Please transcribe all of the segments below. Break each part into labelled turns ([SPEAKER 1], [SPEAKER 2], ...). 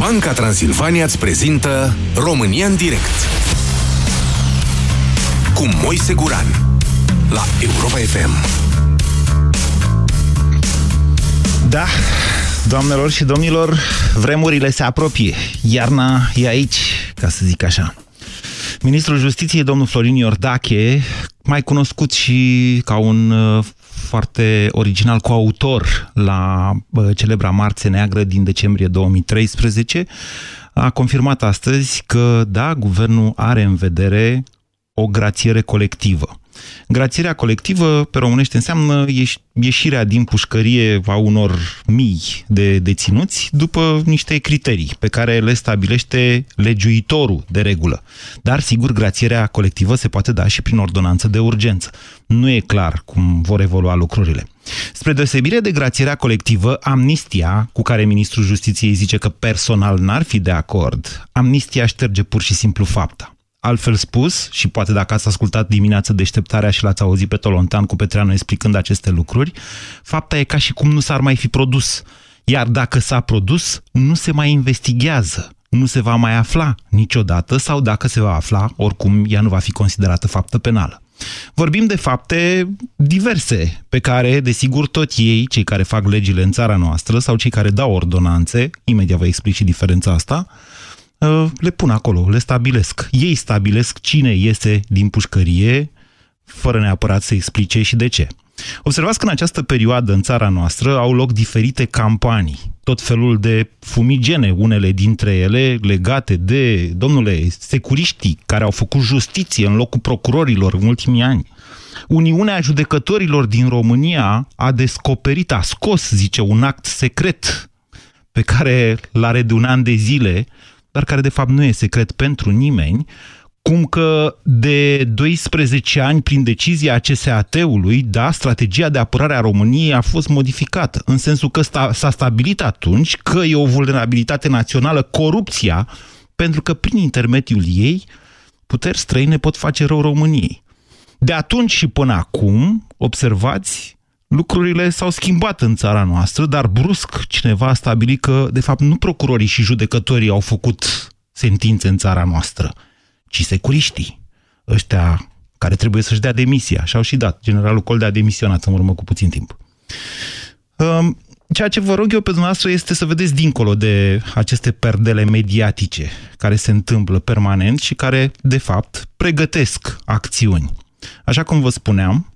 [SPEAKER 1] Banca Transilvania îți prezintă România în direct cu Moise Guran la Europa FM.
[SPEAKER 2] Da, doamnelor și domnilor, vremurile se apropie. Iarna e aici, ca să zic așa. Ministrul Justiției, domnul Florin Iordache, mai cunoscut și ca un uh, foarte original coautor la uh, celebra Marțe Neagră din decembrie 2013, a confirmat astăzi că, da, guvernul are în vedere o grațiere colectivă. Grațierea colectivă, pe românește, înseamnă ieșirea din pușcărie a unor mii de deținuți după niște criterii pe care le stabilește legiuitorul de regulă. Dar, sigur, grațierea colectivă se poate da și prin ordonanță de urgență. Nu e clar cum vor evolua lucrurile. Spre deosebire de grațierea colectivă, amnistia, cu care ministrul justiției zice că personal n-ar fi de acord, amnistia șterge pur și simplu fapta. Altfel spus, și poate dacă ați ascultat dimineața deșteptarea și l-ați auzit pe Tolontan cu Petreanu explicând aceste lucruri, fapta e ca și cum nu s-ar mai fi produs. Iar dacă s-a produs, nu se mai investigează, nu se va mai afla niciodată sau dacă se va afla, oricum ea nu va fi considerată faptă penală. Vorbim de fapte diverse, pe care, desigur, tot ei, cei care fac legile în țara noastră sau cei care dau ordonanțe, imediat vă explic și diferența asta, Uh, le pun acolo, le stabilesc. Ei stabilesc cine iese din pușcărie, fără neapărat să explice și de ce. Observați că în această perioadă în țara noastră au loc diferite campanii, tot felul de fumigene, unele dintre ele legate de, domnule, securiștii care au făcut justiție în locul procurorilor în ultimii ani. Uniunea Judecătorilor din România a descoperit, a scos, zice, un act secret pe care l-are de un an de zile dar care de fapt nu e secret pentru nimeni, cum că de 12 ani, prin decizia CSAT-ului, da, strategia de apărare a României a fost modificată, în sensul că s-a stabilit atunci că e o vulnerabilitate națională corupția, pentru că prin intermediul ei puteri străine pot face rău României. De atunci și până acum, observați, lucrurile s-au schimbat în țara noastră, dar brusc cineva a stabilit că, de fapt, nu procurorii și judecătorii au făcut sentințe în țara noastră, ci securiștii, ăștia care trebuie să-și dea demisia. Și au și dat. Generalul Coldea a demisionat în urmă cu puțin timp. Um, ceea ce vă rog eu pe dumneavoastră este să vedeți dincolo de aceste perdele mediatice care se întâmplă permanent și care, de fapt, pregătesc acțiuni. Așa cum vă spuneam,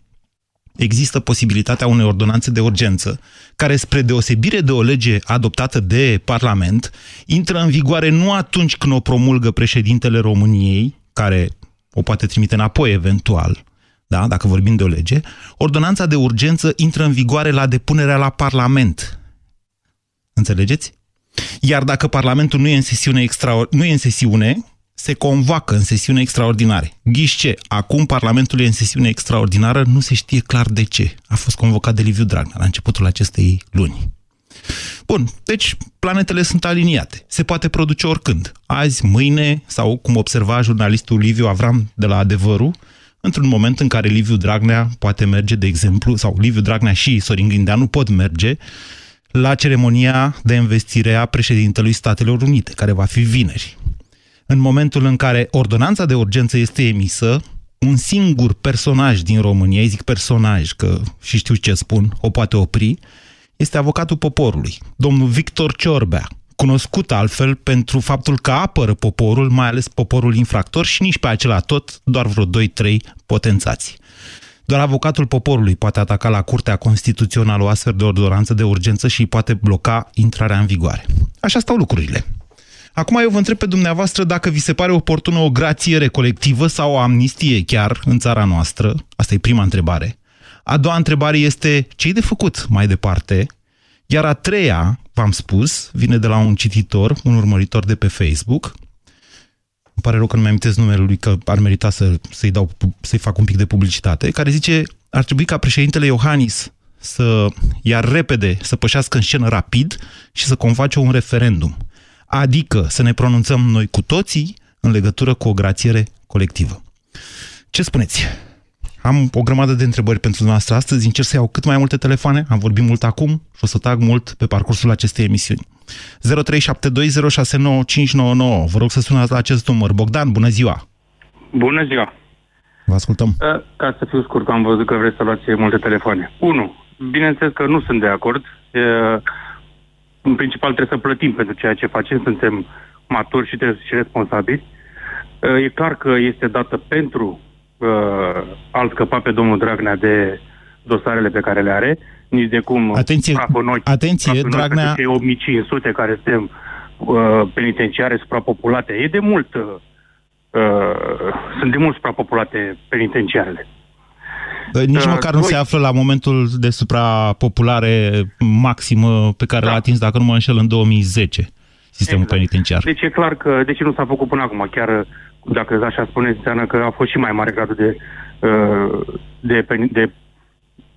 [SPEAKER 2] există posibilitatea unei ordonanțe de urgență, care, spre deosebire de o lege adoptată de Parlament, intră în vigoare nu atunci când o promulgă președintele României, care o poate trimite înapoi eventual, da, dacă vorbim de o lege, ordonanța de urgență intră în vigoare la depunerea la Parlament. Înțelegeți? Iar dacă Parlamentul nu e în sesiune, extra, nu e în sesiune se convoacă în sesiune extraordinare. Ghișce, acum Parlamentul e în sesiune extraordinară, nu se știe clar de ce. A fost convocat de Liviu Dragnea la începutul acestei luni. Bun, deci planetele sunt aliniate. Se poate produce oricând. Azi, mâine, sau cum observa jurnalistul Liviu Avram de la Adevărul, într-un moment în care Liviu Dragnea poate merge, de exemplu, sau Liviu Dragnea și Sorin Grindeanu pot merge la ceremonia de investire a președintelui Statelor Unite, care va fi vineri în momentul în care ordonanța de urgență este emisă, un singur personaj din România, zic personaj, că și știu ce spun, o poate opri, este avocatul poporului, domnul Victor Ciorbea, cunoscut altfel pentru faptul că apără poporul, mai ales poporul infractor și nici pe acela tot, doar vreo 2-3 potențați. Doar avocatul poporului poate ataca la Curtea Constituțională o astfel de ordonanță de urgență și poate bloca intrarea în vigoare. Așa stau lucrurile. Acum eu vă întreb pe dumneavoastră dacă vi se pare oportună o grațiere colectivă sau o amnistie chiar în țara noastră. Asta e prima întrebare. A doua întrebare este ce de făcut mai departe? Iar a treia, v-am spus, vine de la un cititor, un urmăritor de pe Facebook. Îmi pare rău că nu mi amintesc numele lui, că ar merita să, să-i, dau, să-i fac un pic de publicitate, care zice, ar trebui ca președintele Iohannis să ia repede, să pășească în scenă rapid și să convoace un referendum adică să ne pronunțăm noi cu toții în legătură cu o grațiere colectivă. Ce spuneți? Am o grămadă de întrebări pentru dumneavoastră astăzi, încerc să iau cât mai multe telefoane, am vorbit mult acum și o să tag mult pe parcursul acestei emisiuni. Vă rog să sunați la acest număr. Bogdan, bună ziua!
[SPEAKER 3] Bună ziua!
[SPEAKER 2] Vă ascultăm.
[SPEAKER 3] Uh, ca să fiu scurt, am văzut că vreți să luați multe telefoane. Unu, bineînțeles că nu sunt de acord. În principal trebuie să plătim pentru ceea ce facem, suntem maturi și, și responsabili. E clar că este dată pentru uh, a scăpa pe domnul Dragnea de dosarele pe care le are, nici de cum
[SPEAKER 2] atenție, noi, atenție Dragnea...
[SPEAKER 3] cei 8500 care suntem uh, penitenciare suprapopulate. E de mult, uh, sunt de mult suprapopulate penitenciarele.
[SPEAKER 2] Nici uh, măcar nu se află la momentul de suprapopulare maximă pe care da. l-a atins, dacă nu mă înșel, în 2010, sistemul exact. penitenciar.
[SPEAKER 3] Deci e clar că, de ce nu s-a făcut până acum? Chiar, dacă așa spune, înseamnă că a fost și mai mare gradul de, uh, de, de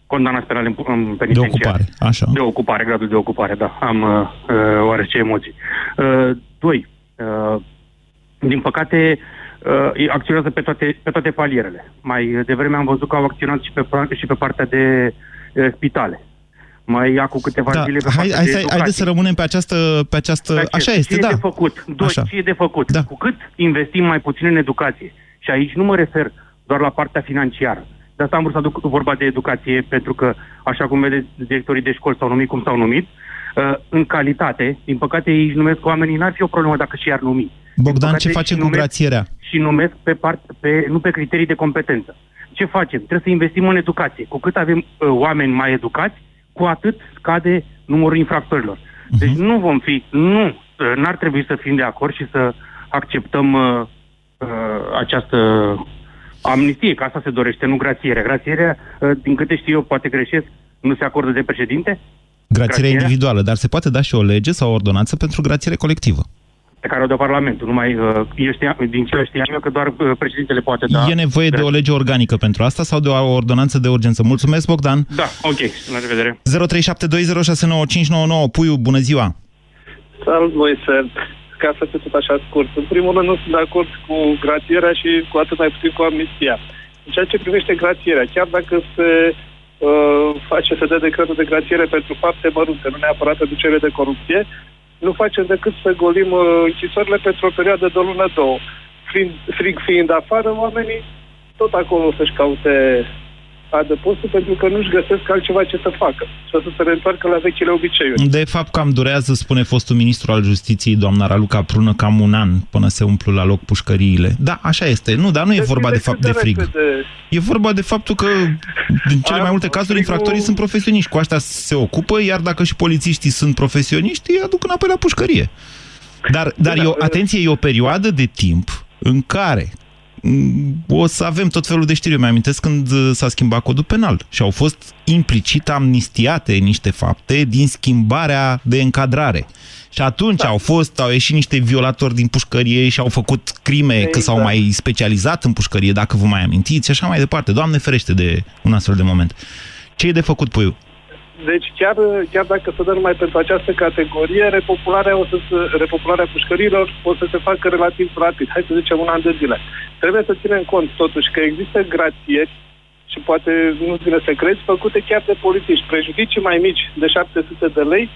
[SPEAKER 3] condamnați penal în, în penitenciar.
[SPEAKER 2] De ocupare, așa.
[SPEAKER 3] De ocupare, gradul de ocupare, da. Am uh, uh oarece emoții. Uh, doi, uh, din păcate, uh, acționează pe toate, pe toate palierele. Mai devreme am văzut că au acționat și pe, și pe partea de uh, spitale. Mai ia cu câteva da, zile pe hai,
[SPEAKER 2] hai, de hai, să rămânem pe această... Pe această
[SPEAKER 3] ce,
[SPEAKER 2] așa este,
[SPEAKER 3] ce
[SPEAKER 2] da.
[SPEAKER 3] e de făcut? Doi, Așa. ce e de făcut? Da. Cu cât investim mai puțin în educație, și aici nu mă refer doar la partea financiară, de asta am vrut să aduc vorba de educație, pentru că, așa cum vedeți, directorii de școli s-au numit cum s-au numit, uh, în calitate, din păcate ei își numesc oamenii, n-ar fi o problemă dacă și-ar numi.
[SPEAKER 2] Bogdan, ce facem cu grațierea?
[SPEAKER 3] Și numesc pe part, pe, nu pe criterii de competență. Ce facem? Trebuie să investim în educație. Cu cât avem uh, oameni mai educați, cu atât scade numărul infractorilor. Uh-huh. Deci nu vom fi, nu, uh, n-ar trebui să fim de acord și să acceptăm uh, uh, această amnistie, că asta se dorește, nu grațiere. Grațierea, uh, din câte știu eu, poate greșesc, nu se acordă de președinte?
[SPEAKER 2] Grațierea individuală, dar se poate da și o lege sau o ordonanță pentru grațiere colectivă
[SPEAKER 3] pe care o dă Parlamentul. Numai, uh, eu știam, din ce știam eu că doar uh, președintele poate da...
[SPEAKER 2] E nevoie de o lege organică pentru asta sau de o ordonanță de urgență? Mulțumesc, Bogdan!
[SPEAKER 3] Da, ok, la revedere!
[SPEAKER 2] 0372069599 Puiu, bună ziua!
[SPEAKER 4] Salut, Moise! Ca să fiu tot așa scurt. În primul rând, nu sunt de acord cu grațierea și cu atât mai puțin cu amnistia. În ceea ce privește grațierea, chiar dacă se uh, face, se dă decretul de grațiere pentru fapte mărunte, nu neapărat reducere de corupție, nu facem decât să golim uh, închisorile pentru o perioadă de o lună, două. Frig, frig fiind afară, oamenii tot acolo să-și caute adăpostul pentru că nu-și găsesc altceva ce să facă. Să se reîntoarcă la vechile obiceiuri.
[SPEAKER 2] De fapt, cam durează, spune fostul ministru al justiției, doamna Raluca Prună, cam un an până se umplu la loc pușcăriile. Da, așa este. Nu, dar nu e vorba de fapt de, de frig. De... E vorba de faptul că, în cele mai multe cazuri, infractorii sunt profesioniști. Cu asta se ocupă, iar dacă și polițiștii sunt profesioniști, îi aduc înapoi la pușcărie. Dar, dar da, e o, atenție, e o perioadă de timp în care o să avem tot felul de știri. Eu mi-amintesc când uh, s-a schimbat codul penal și au fost implicit amnistiate niște fapte din schimbarea de încadrare. Și atunci da. au fost, au ieșit niște violatori din pușcărie și au făcut crime, exact. că s-au mai specializat în pușcărie, dacă vă mai amintiți, și așa mai departe. Doamne ferește de un astfel de moment. Ce e de făcut, Puiu?
[SPEAKER 4] Deci chiar, chiar dacă se dă numai pentru această categorie, repopularea, o să se, repopularea pușcărilor o să se facă relativ rapid. Hai să zicem un an de zile. Trebuie să ținem cont totuși că există grațieri și poate nu ține să crezi, făcute chiar de polițiști. Prejudicii mai mici de 700 de lei,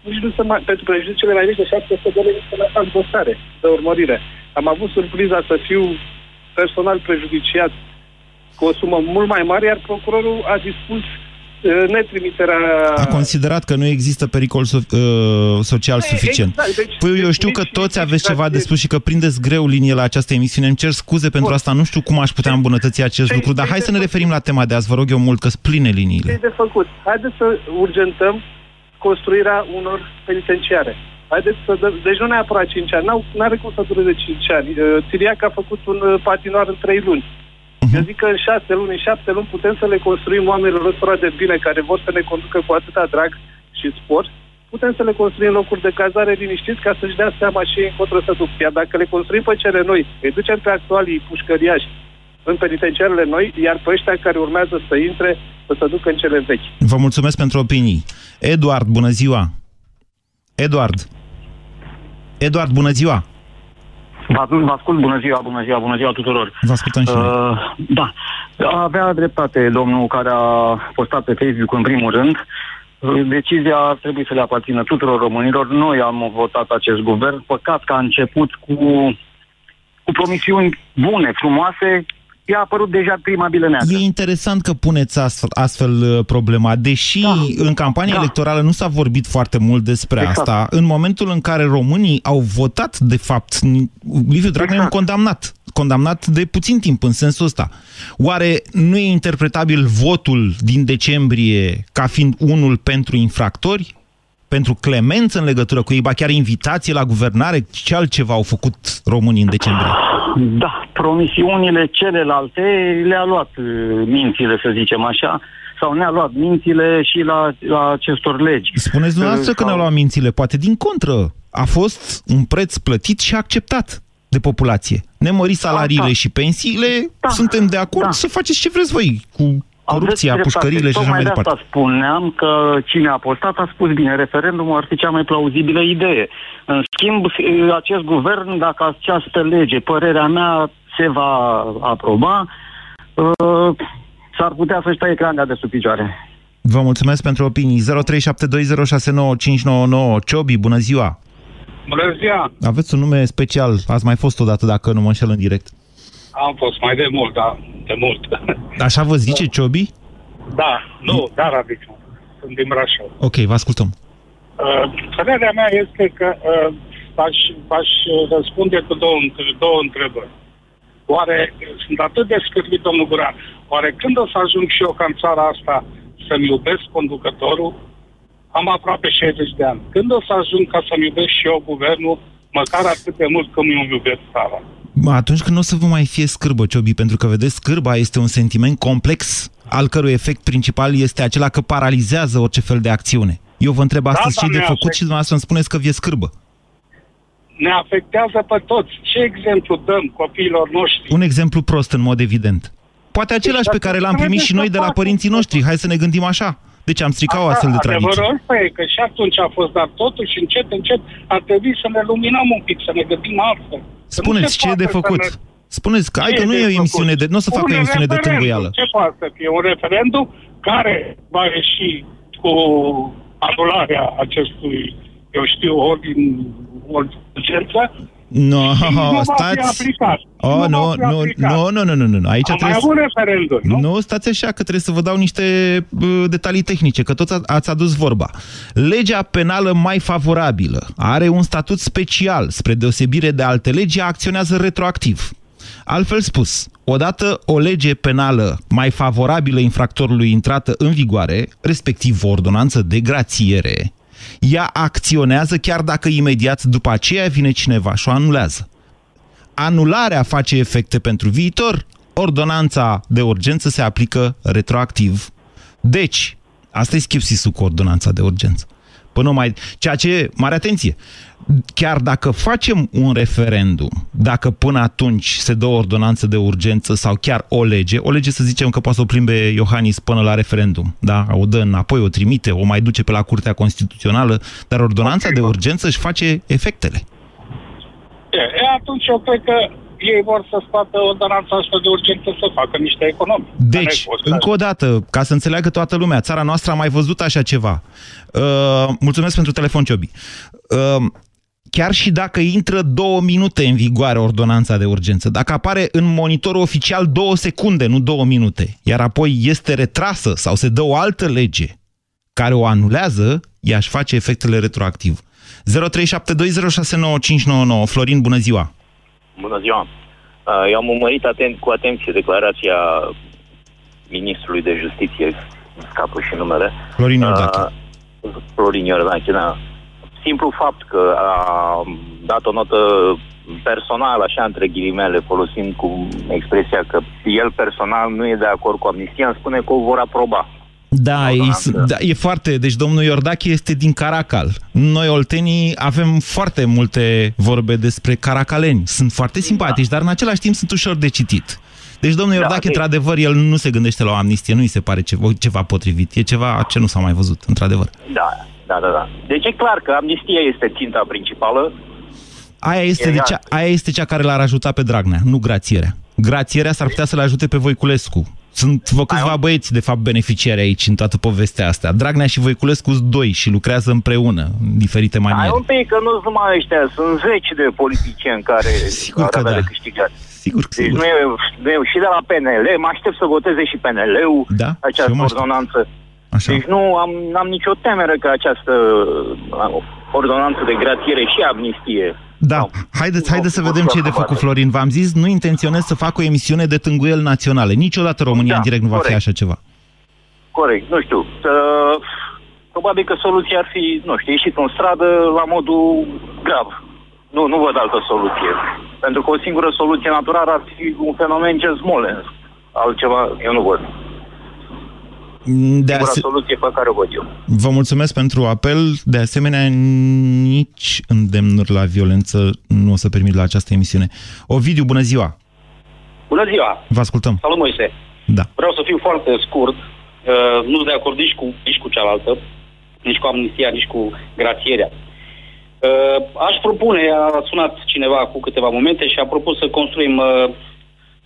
[SPEAKER 4] nici nu se mai, pentru prejudiciile mai mici de 700 de lei nu se mai fac dosare de urmărire. Am avut surpriza să fiu personal prejudiciat cu o sumă mult mai mare, iar procurorul a dispus netrimiterea...
[SPEAKER 2] A considerat că nu există pericol so uh, social suficient. Exact, deci, păi eu știu că toți aveți ceva de spus și că prindeți greu linie la această emisiune. Îmi cer scuze pentru asta, nu știu cum aș putea îmbunătăți acest lucru, dar hai să ne referim la tema de azi, vă rog eu mult, că pline liniile.
[SPEAKER 4] Ce de făcut? Haideți să urgentăm construirea unor penitenciare. Haideți să dă... Deci nu neapărat 5 ani, nu are cum să dureze 5 ani. Tiriac a făcut un uh, patinoar în 3 luni. Uh-huh. Eu zic că în șase luni, în șapte luni putem să le construim oamenilor ăstora de bine care vor să ne conducă cu atâta drag și sport, putem să le construim locuri de cazare liniștiți ca să-și dea seama și încotro să duc. Iar dacă le construim pe cele noi, îi ducem pe actualii pușcăriași în penitenciarele noi, iar pe ăștia care urmează să intre, să se ducă în cele vechi.
[SPEAKER 2] Vă mulțumesc pentru opinii. Eduard, bună ziua! Eduard! Eduard, bună ziua!
[SPEAKER 5] Vă, vă ascult, bună ziua, bună ziua, bună ziua tuturor.
[SPEAKER 2] Vă ascultăm și uh,
[SPEAKER 5] Da, avea dreptate domnul care a postat pe Facebook în primul rând. Decizia ar trebui să le aparțină tuturor românilor. Noi am votat acest guvern. Păcat că a început cu, cu promisiuni bune, frumoase, i-a apărut deja prima bilă neagră.
[SPEAKER 2] E interesant că puneți astfel, astfel uh, problema. Deși
[SPEAKER 5] Da,
[SPEAKER 2] în campania
[SPEAKER 5] da.
[SPEAKER 2] electorală nu s-a vorbit foarte mult despre
[SPEAKER 5] Exact.
[SPEAKER 2] asta, în momentul în care românii au votat, de fapt, Liviu Dragnea e un
[SPEAKER 5] Exact.
[SPEAKER 2] condamnat. Condamnat de puțin timp în sensul ăsta. Oare nu e interpretabil votul din decembrie ca fiind unul pentru infractori? Pentru clemență în legătură cu ei, ba chiar invitație la guvernare? Ce altceva au făcut românii în decembrie?
[SPEAKER 5] Da, promisiunile celelalte le-a luat uh, mințile, să zicem așa, sau ne-a luat mințile și la, la acestor legi.
[SPEAKER 2] Spuneți dumneavoastră că
[SPEAKER 5] Sau-
[SPEAKER 2] ne-au luat mințile. Poate din contră. A fost un preț plătit și acceptat de populație. Ne mări salariile
[SPEAKER 5] da.
[SPEAKER 2] și pensiile,
[SPEAKER 5] Da.
[SPEAKER 2] suntem de acord
[SPEAKER 5] Da.
[SPEAKER 2] să faceți ce vreți voi cu corupția,
[SPEAKER 5] Aveți dreptate.
[SPEAKER 2] pușcările și așa
[SPEAKER 5] Tocmai
[SPEAKER 2] mai
[SPEAKER 5] de
[SPEAKER 2] departe.
[SPEAKER 5] asta spuneam că cine a postat a spus bine, referendumul ar fi cea mai plauzibilă idee. În schimb, acest guvern, dacă această lege, părerea mea, se va aproba, uh, s-ar putea să-și taie cranga de sub picioare.
[SPEAKER 2] Vă mulțumesc pentru opinii. 0372069599. Ciobi, bună ziua!
[SPEAKER 6] Bună ziua!
[SPEAKER 2] Aveți un nume special. Ați mai fost odată, dacă nu mă înșel în direct.
[SPEAKER 6] Am fost mai de mult, da, de mult.
[SPEAKER 2] Așa vă zice Ciobi?
[SPEAKER 6] da, nu, dar adică, sunt din Brașov.
[SPEAKER 2] Ok, vă ascultăm.
[SPEAKER 6] Uh, părerea mea este că uh, aș, aș răspunde cu două, între- două întrebări. Oare, sunt atât de scârbit, domnul Guran, oare când o să ajung și eu ca în țara asta să-mi iubesc conducătorul? Am aproape 60 de ani. Când o să ajung ca să-mi iubesc și eu guvernul, măcar atât de mult cum îmi iubesc țara?
[SPEAKER 2] Atunci când nu o să vă mai fie scârbă, Ciobi, pentru că, vedeți, scârba este un sentiment complex, al cărui efect principal este acela că paralizează orice fel de acțiune. Eu vă întreb astăzi
[SPEAKER 6] da,
[SPEAKER 2] ce de
[SPEAKER 6] ne
[SPEAKER 2] făcut
[SPEAKER 6] afect-
[SPEAKER 2] și dumneavoastră îmi spuneți că vi-e scârbă.
[SPEAKER 6] Ne afectează pe toți. Ce exemplu dăm copiilor noștri?
[SPEAKER 2] Un exemplu prost, în mod evident. Poate același pe care l-am primit și noi de la părinții noștri. Hai să ne gândim așa. Deci am stricat o astfel de tradiție.
[SPEAKER 6] Adevărul ăsta e că și atunci a fost, dar totuși încet, încet ar trebui să ne luminăm un pic, să ne gândim altfel. Că nu
[SPEAKER 2] Spuneți
[SPEAKER 6] se
[SPEAKER 2] ce e de
[SPEAKER 6] poate să
[SPEAKER 2] făcut.
[SPEAKER 6] ne-
[SPEAKER 2] Spuneți că, hai
[SPEAKER 6] Ce
[SPEAKER 2] că nu
[SPEAKER 6] de
[SPEAKER 2] e o
[SPEAKER 6] făcut?
[SPEAKER 2] emisiune de... Nu o să fac
[SPEAKER 6] Un
[SPEAKER 2] o emisiune de
[SPEAKER 6] referendum.
[SPEAKER 2] tâmbuială.
[SPEAKER 6] Ce poate să fie? Un referendum care va ieși cu anularea acestui, eu știu, ordin, urgență,
[SPEAKER 2] No,
[SPEAKER 6] și nu va fi
[SPEAKER 2] stați...
[SPEAKER 6] aplicat.
[SPEAKER 2] Oh,
[SPEAKER 6] Nu
[SPEAKER 2] nu,
[SPEAKER 6] va fi
[SPEAKER 2] nu,
[SPEAKER 6] aplicat.
[SPEAKER 2] nu, nu, nu, nu, nu, nu. Aici
[SPEAKER 6] Am mai
[SPEAKER 2] trebuie să...
[SPEAKER 6] avut referendum, nu?
[SPEAKER 2] Nu, stați așa, că trebuie să vă dau niște bă, detalii tehnice, că toți a- ați adus vorba. Legea penală mai favorabilă are un statut special, spre deosebire de alte legi, ea acționează retroactiv. Altfel spus, odată o lege penală mai favorabilă infractorului intrată în vigoare, respectiv o ordonanță de grațiere, ea acționează chiar dacă imediat după aceea vine cineva și o anulează anularea face efecte pentru viitor, ordonanța de urgență se aplică retroactiv. Deci, asta e schipsisul cu ordonanța de urgență. Până mai... Ceea ce, mare atenție, chiar dacă facem un referendum, dacă până atunci se dă o ordonanță de urgență sau chiar o lege, o lege să zicem că poate să o plimbe Iohannis până la referendum, da? O dă înapoi, o trimite, o mai duce pe la Curtea Constituțională, dar ordonanța de urgență își face efectele.
[SPEAKER 6] E, e, atunci eu cred că ei vor să scoată ordonanța asta de urgență să facă niște economii.
[SPEAKER 2] Deci,
[SPEAKER 6] Care pot să-
[SPEAKER 2] încă o dată, ca să înțeleagă toată lumea, țara noastră a mai văzut așa ceva. Uh, mulțumesc pentru telefon, Ciobi. Uh, chiar și dacă intră două minute în vigoare ordonanța de urgență, dacă apare în monitorul oficial două secunde, nu două minute, iar apoi este retrasă sau se dă o altă lege care o anulează, ea își face efectele retroactiv. 0372069599. Florin, bună ziua!
[SPEAKER 7] Bună ziua! Uh, Eu am urmărit atent, cu atenție declarația ministrului de justiție, scapă și numele.
[SPEAKER 2] Florin Iordache.
[SPEAKER 7] Uh, Florin Iordache, da. Simplu fapt că a dat o notă personală, așa între ghilimele, folosind cu expresia că el personal nu e de acord cu amnistia, îmi spune că o vor aproba.
[SPEAKER 2] Da, e,
[SPEAKER 7] ordonanță.
[SPEAKER 2] da, e foarte... Deci domnul Iordache este din Caracal. Noi, oltenii, avem foarte multe vorbe despre caracaleni. Sunt foarte simpatici, dar în același timp sunt ușor de citit. Deci domnul
[SPEAKER 7] Da,
[SPEAKER 2] Iordache,
[SPEAKER 7] ok.
[SPEAKER 2] într-adevăr, el nu se gândește la o amnistie, nu îi se pare ceva, ceva potrivit. E ceva ce nu s-a mai văzut, într-adevăr.
[SPEAKER 7] Da, da, da, da. Deci e clar că amnistia este ținta principală.
[SPEAKER 2] Aia este,
[SPEAKER 7] E
[SPEAKER 2] de
[SPEAKER 7] iar.
[SPEAKER 2] cea, aia este cea care l-ar ajuta pe Dragnea, nu grațierea. Grațierea s-ar putea să le ajute pe Voiculescu Sunt vă câțiva
[SPEAKER 7] Ai,
[SPEAKER 2] băieți, de fapt, beneficiari aici în toată povestea asta. Dragnea și Voiculescu sunt doi și lucrează împreună, în diferite
[SPEAKER 7] Ai
[SPEAKER 2] maniere.
[SPEAKER 7] un pic, că nu sunt numai ăștia, sunt zeci de politicieni care
[SPEAKER 2] Sigur
[SPEAKER 7] ar
[SPEAKER 2] că
[SPEAKER 7] avea
[SPEAKER 2] da.
[SPEAKER 7] de câștigat.
[SPEAKER 2] Sigur,
[SPEAKER 7] Deci
[SPEAKER 2] sigur.
[SPEAKER 7] nu e, nu e, și de la PNL, mă aștept să voteze și PNL-ul
[SPEAKER 2] Da, și eu
[SPEAKER 7] această
[SPEAKER 2] mă aștept.
[SPEAKER 7] ordonanță.
[SPEAKER 2] Așa.
[SPEAKER 7] Deci nu am, n-am nicio temere că această uh, ordonanță de grațiere și amnistie.
[SPEAKER 2] Da,
[SPEAKER 7] sau-
[SPEAKER 2] haideți, haideți să
[SPEAKER 7] vor
[SPEAKER 2] vedem
[SPEAKER 7] fi
[SPEAKER 2] ce e de făcut,
[SPEAKER 7] aprobate.
[SPEAKER 2] Florin. V-am zis, nu intenționez să fac o emisiune de tânguieli naționale. Niciodată România
[SPEAKER 7] Da,
[SPEAKER 2] în direct nu va fi
[SPEAKER 7] corect.
[SPEAKER 2] așa ceva.
[SPEAKER 7] Corect, nu știu. Uh, probabil că soluția ar fi, nu știu, ieșit în stradă la modul grav. Nu, nu văd altă soluție. Pentru că o singură soluție naturală ar fi un fenomen ce Smolensk. Altceva eu nu văd.
[SPEAKER 2] De
[SPEAKER 7] Singura
[SPEAKER 2] ase-
[SPEAKER 7] soluție pe care o văd eu.
[SPEAKER 2] Vă mulțumesc pentru apel. De asemenea, nici îndemnuri la violență nu o să permit la această emisiune. Ovidiu, bună ziua!
[SPEAKER 8] Bună ziua!
[SPEAKER 2] Vă ascultăm.
[SPEAKER 8] Salut, Moise!
[SPEAKER 2] Da.
[SPEAKER 8] Vreau să fiu foarte scurt. Uh, nu sunt de acord nici cu, nici cu cealaltă, nici cu amnistia, nici cu grațierea. Uh, aș propune, a sunat cineva cu câteva momente și a propus să construim uh,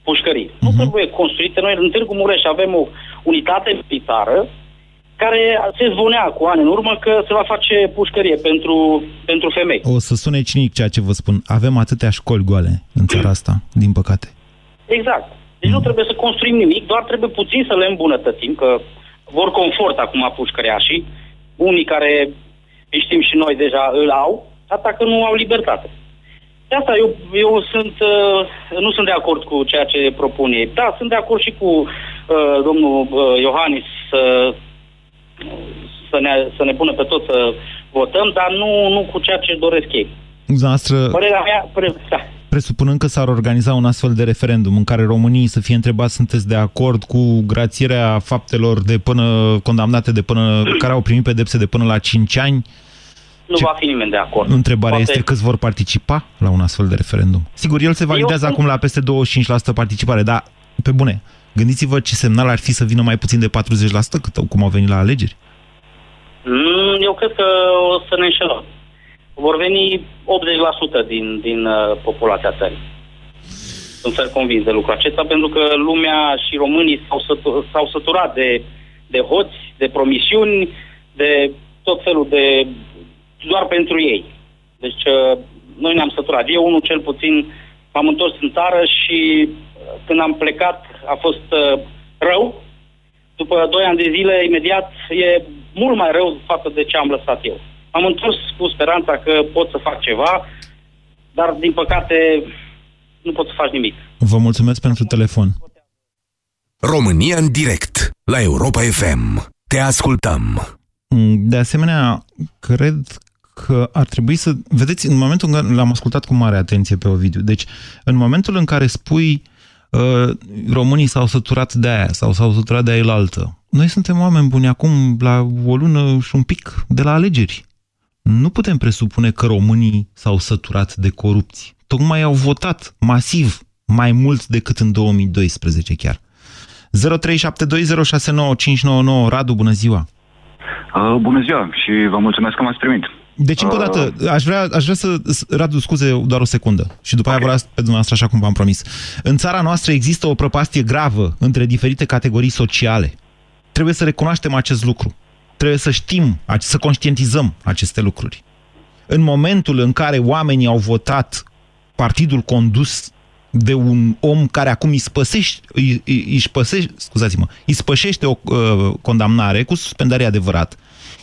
[SPEAKER 8] pușcării. Uh-huh. Nu trebuie construite. Noi în Târgu Mureș avem o unitate militară care se zvonea cu ani în urmă că se va face pușcărie pentru, pentru femei.
[SPEAKER 2] O să sune cinic ceea ce vă spun. Avem atâtea școli goale în țara asta, din păcate.
[SPEAKER 8] Exact. Deci nu trebuie să construim nimic, doar trebuie puțin să le îmbunătățim, că vor confort acum pușcăreașii, unii care îi știm și noi deja îl au, atâta că nu au libertate. De asta eu, eu sunt, uh, nu sunt de acord cu ceea ce propun ei. Da, sunt de acord și cu uh, domnul uh, Iohannis să, să, ne, să ne pună pe toți să votăm, dar nu, nu cu ceea ce doresc ei.
[SPEAKER 2] Dumneavoastră,
[SPEAKER 8] Părerea mea, pre, da,
[SPEAKER 2] presupunând că s-ar organiza un astfel de referendum în care românii să fie întrebați sunteți de acord cu grațierea faptelor de până condamnate de până care au primit pedepse de până la 5 ani,
[SPEAKER 8] nu
[SPEAKER 2] Ce-
[SPEAKER 8] va fi nimeni de acord.
[SPEAKER 2] întrebarea
[SPEAKER 8] Poate-
[SPEAKER 2] este câți vor participa la un astfel de referendum. Sigur, el se validează
[SPEAKER 8] Eu-
[SPEAKER 2] acum la peste 25% participare, dar pe bune, gândiți-vă ce semnal ar fi să vină mai puțin de 40% cât cum au venit la alegeri.
[SPEAKER 8] Mm, Eu cred că o să ne înșelăm. Vor veni 80% din, din uh, populația țării. Sunt fel convins de lucrul acesta, pentru că lumea și românii s-au, sătu- s-au săturat de, de hoți, de promisiuni, de tot felul de... doar pentru ei. Deci uh, noi ne-am săturat. Eu, unul cel puțin, m-am întors în țară și uh, când am plecat a fost uh, rău, după 2 ani de zile, imediat, e mult mai rău față de ce am lăsat eu. Am întors cu speranța că pot să fac ceva, dar, din păcate, nu pot să faci nimic.
[SPEAKER 2] Vă mulțumesc pentru telefon.
[SPEAKER 1] România în direct la Europa FM. Te ascultăm.
[SPEAKER 2] De asemenea, cred că ar trebui să... Vedeți, în momentul în care l-am ascultat cu mare atenție pe Ovidiu, deci în momentul în care spui uh, românii s-au săturat de aia sau s-au săturat de aia altă, noi suntem oameni buni acum la o lună și un pic de la alegeri. Nu putem presupune că românii s-au săturat de corupție. Tocmai au votat masiv mai mult decât în 2012 chiar. 0372069599 Radu, bună ziua!
[SPEAKER 9] Uh, bună ziua și vă mulțumesc că m-ați primit.
[SPEAKER 2] Deci, încă o
[SPEAKER 9] Uh,
[SPEAKER 2] dată, aș vrea, aș vrea să... Radu, scuze doar o secundă. Și după okay. aia vă las pe dumneavoastră așa cum v-am promis. În țara noastră există o prăpastie gravă între diferite categorii sociale. Trebuie să recunoaștem acest lucru. Trebuie să știm, să conștientizăm aceste lucruri. În momentul în care oamenii au votat partidul condus de un om care acum îi spăsește, îi, îi, îi spăsește, scuzați-mă, îi spășește o uh, condamnare cu suspendare adevărat,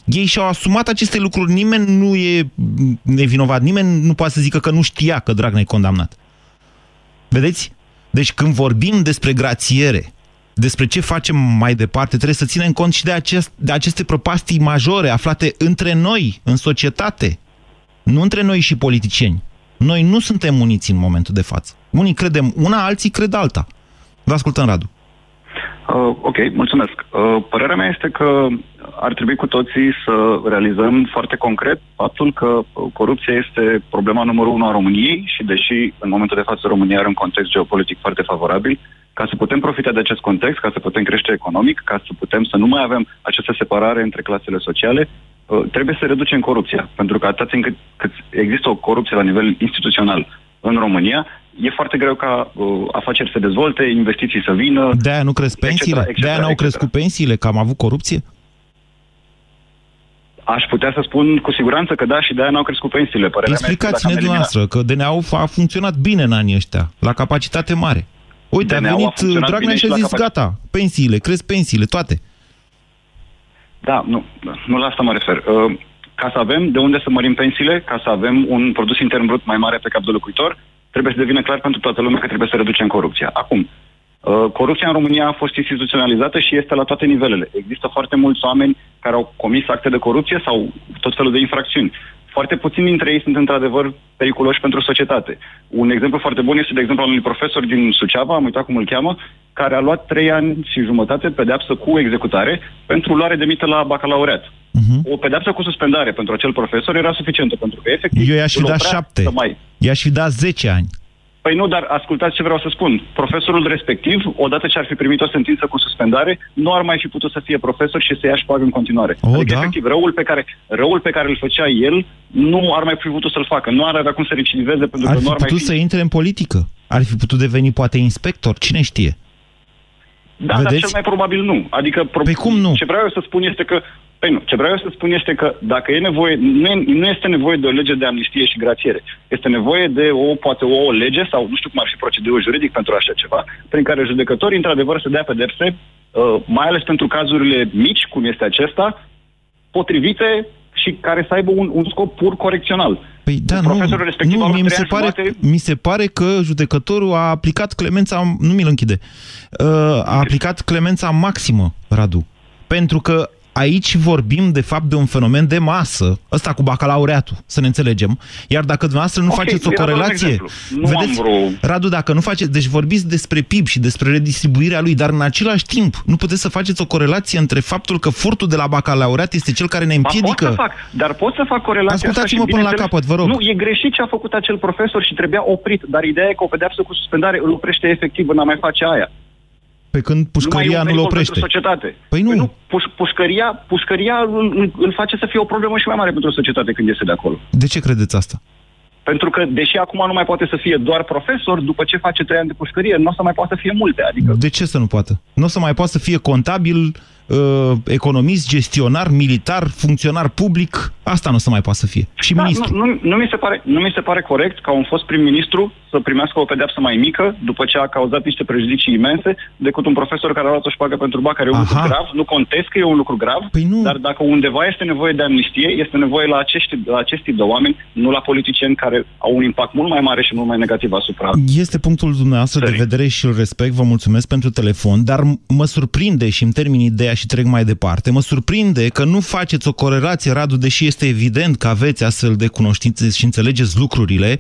[SPEAKER 2] ei și-au asumat aceste lucruri, nimeni nu e nevinovat, nimeni nu poate să zică că nu știa că Dragnea e condamnat. Vedeți? Deci când vorbim despre grațiere, despre ce facem mai departe, trebuie să ținem cont și de, acest, de aceste propastii majore aflate între noi, în societate, nu între noi și politicieni. Noi nu suntem uniți în momentul de față. Unii credem una, alții cred alta. Vă ascultăm, Radu.
[SPEAKER 9] Uh, ok, mulțumesc. Uh, părerea mea este că ar trebui cu toții să realizăm foarte concret faptul că corupția este problema numărul unu a României și deși în momentul de față România are un context geopolitic foarte favorabil, ca să putem profita de acest context, ca să putem crește economic, ca să putem să nu mai avem această separare între clasele sociale, uh, trebuie să reducem corupția. Pentru că atât încât cât există o corupție la nivel instituțional în România, e foarte greu ca uh, afaceri să dezvolte, investiții să vină.
[SPEAKER 2] De-aia nu cresc pensiile? De-aia n-au crescut pensiile? Că am avut corupție?
[SPEAKER 9] Aș putea să spun cu siguranță că da și de-aia n-au crescut pensiile.
[SPEAKER 2] Explicați-ne dumneavoastră că DNA-ul a funcționat bine în anii ăștia, la capacitate mare. Uite, a venit a Dragnea și a zis, gata, pensiile, cresc pensiile, toate.
[SPEAKER 9] Da, nu, nu la asta mă refer. Uh, ca să avem de unde să mărim pensiile, ca să avem un produs intern brut mai mare pe cap de locuitor, trebuie să devină clar pentru toată lumea că trebuie să reducem corupția. Acum, uh, corupția în România a fost instituționalizată și este la toate nivelele. Există foarte mulți oameni care au comis acte de corupție sau tot felul de infracțiuni. Foarte puțini dintre ei sunt într-adevăr periculoși pentru societate. Un exemplu foarte bun este, de exemplu, al unui profesor din Suceava, am uitat cum îl cheamă, care a luat trei ani și jumătate pedeapsă cu executare pentru luare de mită la bacalaureat. Uh-huh. O pedeapsă cu suspendare pentru acel profesor era suficientă, pentru că efectiv...
[SPEAKER 2] Eu i-aș fi dat șapte. Mai... I-aș fi dat zece ani.
[SPEAKER 9] Păi nu, dar ascultați ce vreau să spun. Profesorul respectiv, odată ce ar fi primit o sentință cu suspendare, nu ar mai fi putut să fie profesor și să ia șpagă în continuare.
[SPEAKER 2] Oh,
[SPEAKER 9] adică,
[SPEAKER 2] da?
[SPEAKER 9] efectiv, răul pe, care, răul pe care îl făcea el nu ar mai fi putut să-l facă. Nu ar avea cum să recidiveze pentru
[SPEAKER 2] ar
[SPEAKER 9] că nu ar
[SPEAKER 2] mai fi...
[SPEAKER 9] să
[SPEAKER 2] intre în politică. Ar fi putut deveni poate inspector, cine știe.
[SPEAKER 9] Da, Vedeți? dar cel mai probabil nu. Adică, pro...
[SPEAKER 2] Păi cum nu?
[SPEAKER 9] Ce vreau eu să spun este că Păi nu. Ce vreau eu să spun este că dacă e nevoie, nu, e, nu este nevoie de o lege de amnistie și grațiere. Este nevoie de o, poate o lege sau nu știu cum ar fi procedură juridic pentru așa ceva, prin care judecătorii într-adevăr să dea pedepse, uh, mai ales pentru cazurile mici, cum este acesta, potrivite și care să aibă un, un scop pur corecțional.
[SPEAKER 2] Păi da, nu, nu mi, se pare, mi se pare că judecătorul a aplicat clemența, nu mi-l închide, uh, a aplicat clemența maximă, Radu. Pentru că aici vorbim de fapt de un fenomen de masă, ăsta cu bacalaureatul, să ne înțelegem. Iar dacă dumneavoastră nu okay, faceți o corelație, vedeți, vreo... Radu, dacă nu faceți, deci vorbiți despre PIB și despre redistribuirea lui, dar în același timp nu puteți să faceți o corelație între faptul că furtul de la bacalaureat este cel care ne împiedică...
[SPEAKER 9] Pot să fac, dar pot să fac corelația
[SPEAKER 2] Ascultați-mă până la capăt, vă rog.
[SPEAKER 9] Nu, e greșit ce a făcut acel profesor și trebuia oprit, dar ideea e că o pedeapsă cu suspendare îl oprește efectiv în a mai face aia.
[SPEAKER 2] Pe când pușcăria nu-l oprește.
[SPEAKER 9] Societate.
[SPEAKER 2] Păi nu. Păi nu
[SPEAKER 9] puș, pușcăria, pușcăria îl, îl face să fie o problemă și mai mare pentru societate când iese de acolo.
[SPEAKER 2] De ce credeți asta?
[SPEAKER 9] Pentru că, deși acum nu mai poate să fie doar profesor, după ce face trei ani de pușcărie, nu o să mai poată să fie multe. Adică...
[SPEAKER 2] De ce să nu poată? Nu o să mai poată să fie contabil, uh, economist, gestionar, militar, funcționar public, asta nu o să mai poată să fie. Și da, ministru.
[SPEAKER 9] Nu, nu, nu, mi se pare, nu mi se pare corect ca un fost prim-ministru să primească o pedeapsă mai mică, după ce a cauzat niște prejudicii imense, decât un profesor care a luat o șpagă pentru bani, care e un Aha. lucru grav. Nu contest că e un lucru grav,
[SPEAKER 2] păi nu.
[SPEAKER 9] dar dacă undeva este nevoie de amnistie, este nevoie la acești, la acest tip de oameni, nu la politicieni care au un impact mult mai mare și mult mai negativ asupra.
[SPEAKER 2] Este punctul dumneavoastră Sării. de vedere și îl respect, vă mulțumesc pentru telefon, dar mă surprinde și îmi termin ideea și trec mai departe, mă surprinde că nu faceți o corelație, Radu, deși este evident că aveți astfel de cunoștințe și înțelegeți lucrurile,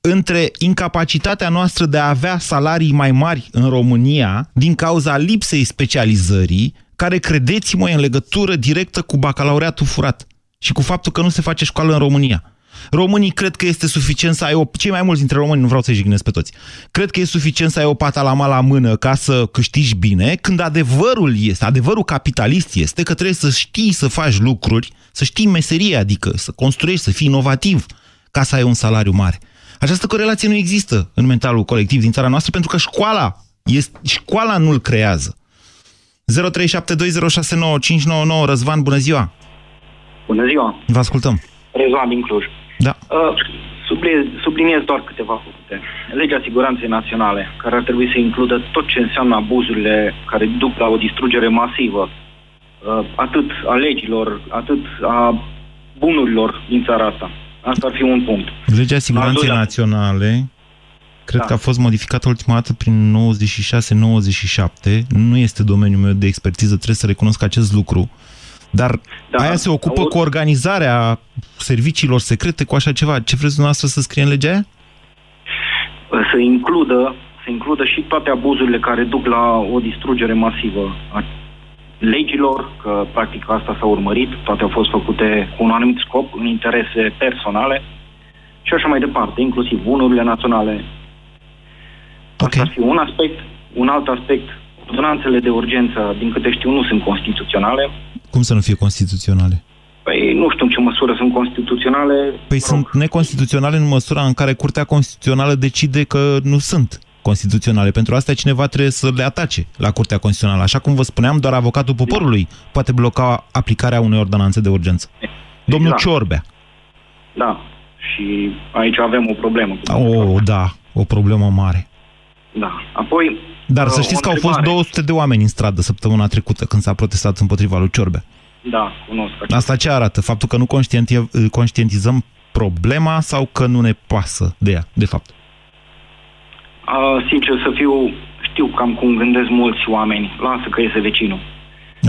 [SPEAKER 2] între incapacitatea noastră de a avea salarii mai mari în România din cauza lipsei specializării, care, credeți-mă, e în legătură directă cu bacalaureatul furat și cu faptul că nu se face școală în România. Românii cred că este suficient să ai o... Cei mai mulți dintre români, nu vreau să-i jignesc pe toți, cred că e suficient să ai o patalama la mână ca să câștigi bine, când adevărul este, adevărul capitalist este că trebuie să știi să faci lucruri, să știi meserie, adică să construiești, să fii inovativ, ca să ai un salariu mare. Această corelație nu există în mentalul colectiv din țara noastră pentru că școala, este, școala nu-l creează. 0372069599 Răzvan, bună ziua!
[SPEAKER 10] Bună ziua!
[SPEAKER 2] Vă ascultăm!
[SPEAKER 10] Răzvan din Cluj.
[SPEAKER 2] Da.
[SPEAKER 10] Uh, subliniez, subliniez doar câteva făcute. Legea Siguranței Naționale, care ar trebui să includă tot ce înseamnă abuzurile care duc la o distrugere masivă, uh, atât a legilor, atât a bunurilor din țara asta. Asta ar fi un punct.
[SPEAKER 2] Legea Siguranței Naționale, cred da. că a fost modificată ultima dată prin 96-97. Nu este domeniul meu de expertiză, trebuie să recunosc acest lucru. Dar da, aia se ocupă cu organizarea serviciilor secrete, cu așa ceva. Ce vreți dumneavoastră să scrie în legea aia?
[SPEAKER 10] Să includă, să includă și toate abuzurile care duc la o distrugere masivă a legilor, că practic asta s-a urmărit, toate au fost făcute cu un anumit scop, în interese personale și așa mai departe, inclusiv bunurile naționale. Okay. Asta ar fi un aspect. Un alt aspect, ordonanțele de urgență, din câte știu, nu sunt constituționale.
[SPEAKER 2] Cum să nu fie constituționale?
[SPEAKER 10] Păi nu știu în ce măsură sunt constituționale.
[SPEAKER 2] Păi sunt neconstituționale în măsura în care Curtea Constituțională decide că nu sunt constituționale. Pentru asta cineva trebuie să le atace la Curtea Constituțională. Așa cum vă spuneam, doar avocatul poporului poate bloca aplicarea unei ordonanțe de urgență. Domnul
[SPEAKER 10] Exact.
[SPEAKER 2] Ciorbea.
[SPEAKER 10] Da. Și aici avem o problemă. cu
[SPEAKER 2] O, da, o problemă mare.
[SPEAKER 10] Da. Apoi...
[SPEAKER 2] Dar
[SPEAKER 10] uh,
[SPEAKER 2] să știți
[SPEAKER 10] o
[SPEAKER 2] că au fost
[SPEAKER 10] întrebare.
[SPEAKER 2] 200 de oameni în stradă săptămâna trecută când s-a protestat împotriva lui Ciorbea.
[SPEAKER 10] Da, cunosc.
[SPEAKER 2] Asta ce arată? Faptul că nu conștienti- conștientizăm problema sau că nu ne pasă de ea, de fapt?
[SPEAKER 10] Uh, sincer să fiu, știu cam cum gândesc mulți oameni. Lasă că iese vecinul.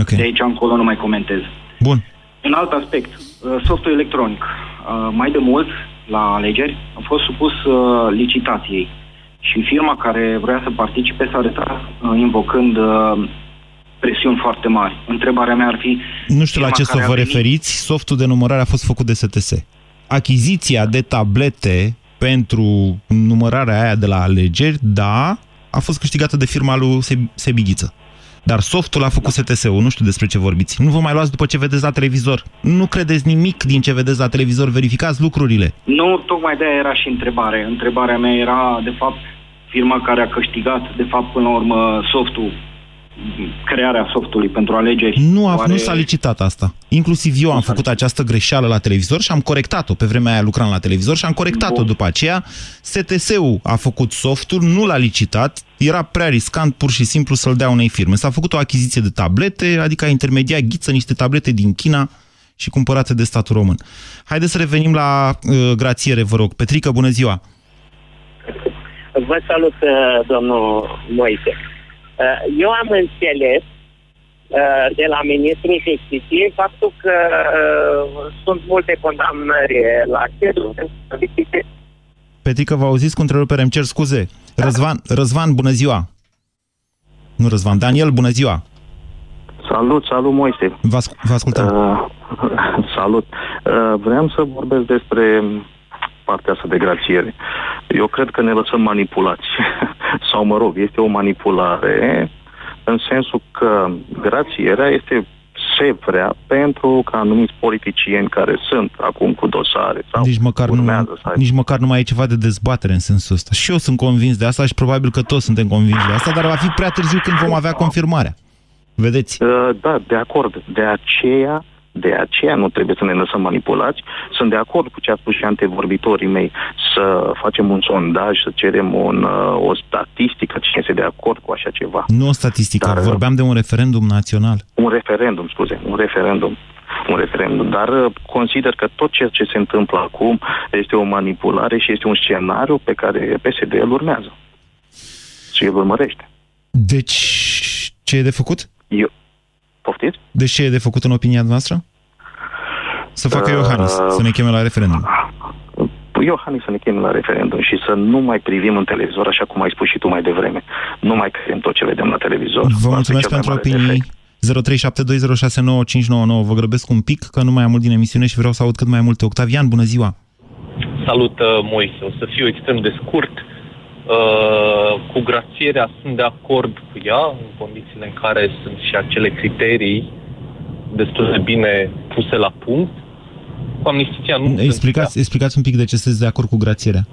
[SPEAKER 2] Okay.
[SPEAKER 10] De aici încolo nu mai comentez.
[SPEAKER 2] Bun.
[SPEAKER 10] Un alt aspect, uh, softul electronic. Uh, Mai de mult, la alegeri, a fost supus uh, licitației și firma care vrea să participe s-a retras uh, invocând uh, presiuni foarte mari. Întrebarea mea ar fi...
[SPEAKER 2] Nu știu la
[SPEAKER 10] firma
[SPEAKER 2] ce să
[SPEAKER 10] care a
[SPEAKER 2] vă
[SPEAKER 10] venit-
[SPEAKER 2] referiți, softul de numărare a fost făcut de STS. Achiziția de tablete pentru numărarea aia de la alegeri, da, a fost câștigată de firma lui Se- Sebighiță. Dar softul a făcut STS-ul, nu știu despre ce vorbiți. Nu vă mai luați după ce vedeți la televizor. Nu credeți nimic din ce vedeți la televizor, verificați lucrurile.
[SPEAKER 10] Nu, tocmai de aia era și întrebare. Întrebarea mea era, de fapt, firma care a câștigat, de fapt, până la urmă, softul, crearea softului pentru alegeri.
[SPEAKER 2] Nu, a,
[SPEAKER 10] Oare-
[SPEAKER 2] nu s-a licitat asta. Inclusiv eu am făcut această greșeală la televizor și am corectat-o. Pe vremea aia lucram la televizor și am corectat-o
[SPEAKER 10] Bun.
[SPEAKER 2] după aceea. STS-ul a făcut softul, nu l-a licitat. Era prea riscant pur și simplu să-l dea unei firme. S-a făcut o achiziție de tablete, adică a intermediat ghiță niște tablete din China și cumpărate de statul român. Haideți să revenim la uh, grațiere, vă rog. Petrică, bună ziua!
[SPEAKER 11] Vă salut, uh, domnul Moise. Uh, Eu am înțeles uh, de la Ministrul Justiției faptul că uh, sunt multe condamnări la cedul.
[SPEAKER 2] Petrică, vă auziți cu întrerupere, îmi cer scuze. Răzvan, Răzvan, bună ziua! Nu Răzvan, Daniel, bună ziua!
[SPEAKER 12] Salut, salut Moise.
[SPEAKER 2] Vă, asc- vă ascultăm.
[SPEAKER 12] Uh, salut. Uh, vreau să vorbesc despre partea asta de grațiere. Eu cred că ne lăsăm manipulați. Sau, mă rog, este o manipulare în sensul că grațierea este se vrea pentru că anumiți politicieni care sunt acum cu dosare sau
[SPEAKER 2] Nici măcar, nu,
[SPEAKER 12] urmează să aibă
[SPEAKER 2] nici măcar nu mai e ceva de dezbatere în sensul ăsta. Și eu sunt convins de asta și probabil că toți suntem convinși de asta, dar va fi prea târziu când vom avea confirmarea. Vedeți?
[SPEAKER 12] Uh, Da, de acord. De aceea, de aceea nu trebuie să ne lăsăm manipulați. Sunt de acord cu ce a spus și antevorbitorii mei, să facem un sondaj, să cerem un, uh, o statistică, cine este de acord cu așa ceva.
[SPEAKER 2] Nu o statistică,
[SPEAKER 12] Dar-
[SPEAKER 2] vorbeam de un referendum național.
[SPEAKER 12] Un referendum, scuze, un referendum. Un referendum. Dar uh, consider că tot ceea ce se întâmplă acum este o manipulare și este un scenariu pe care PSD îl urmează. Și îl urmărește.
[SPEAKER 2] Deci, ce e de făcut?
[SPEAKER 12] Eu... Poftiți?
[SPEAKER 2] Deci ce e de făcut în opinia noastră? Să facă
[SPEAKER 12] Uh,
[SPEAKER 2] Iohannis, să ne cheme la referendum.
[SPEAKER 12] Iohannis să ne cheme la referendum și să nu mai privim în televizor, așa cum ai spus și tu mai devreme. Nu mai credem tot ce vedem la televizor.
[SPEAKER 2] Vă
[SPEAKER 12] Asta e
[SPEAKER 2] mulțumesc
[SPEAKER 12] cel mai
[SPEAKER 2] pentru
[SPEAKER 12] mare
[SPEAKER 2] opinii.
[SPEAKER 12] defect.
[SPEAKER 2] 0372069599. Vă grăbesc un pic, că nu mai am mult din emisiune și vreau să aud cât mai multe. Octavian, bună ziua!
[SPEAKER 13] Salut, uh, Moise. O să fiu extrem de scurt. Uh, cu grațierea sunt de acord cu ea, în condițiile în care sunt și acele criterii destul de bine puse la punct. Cu amnistia nu sunt
[SPEAKER 2] Explicați, explicați un pic de ce sunteți de acord cu grațierea.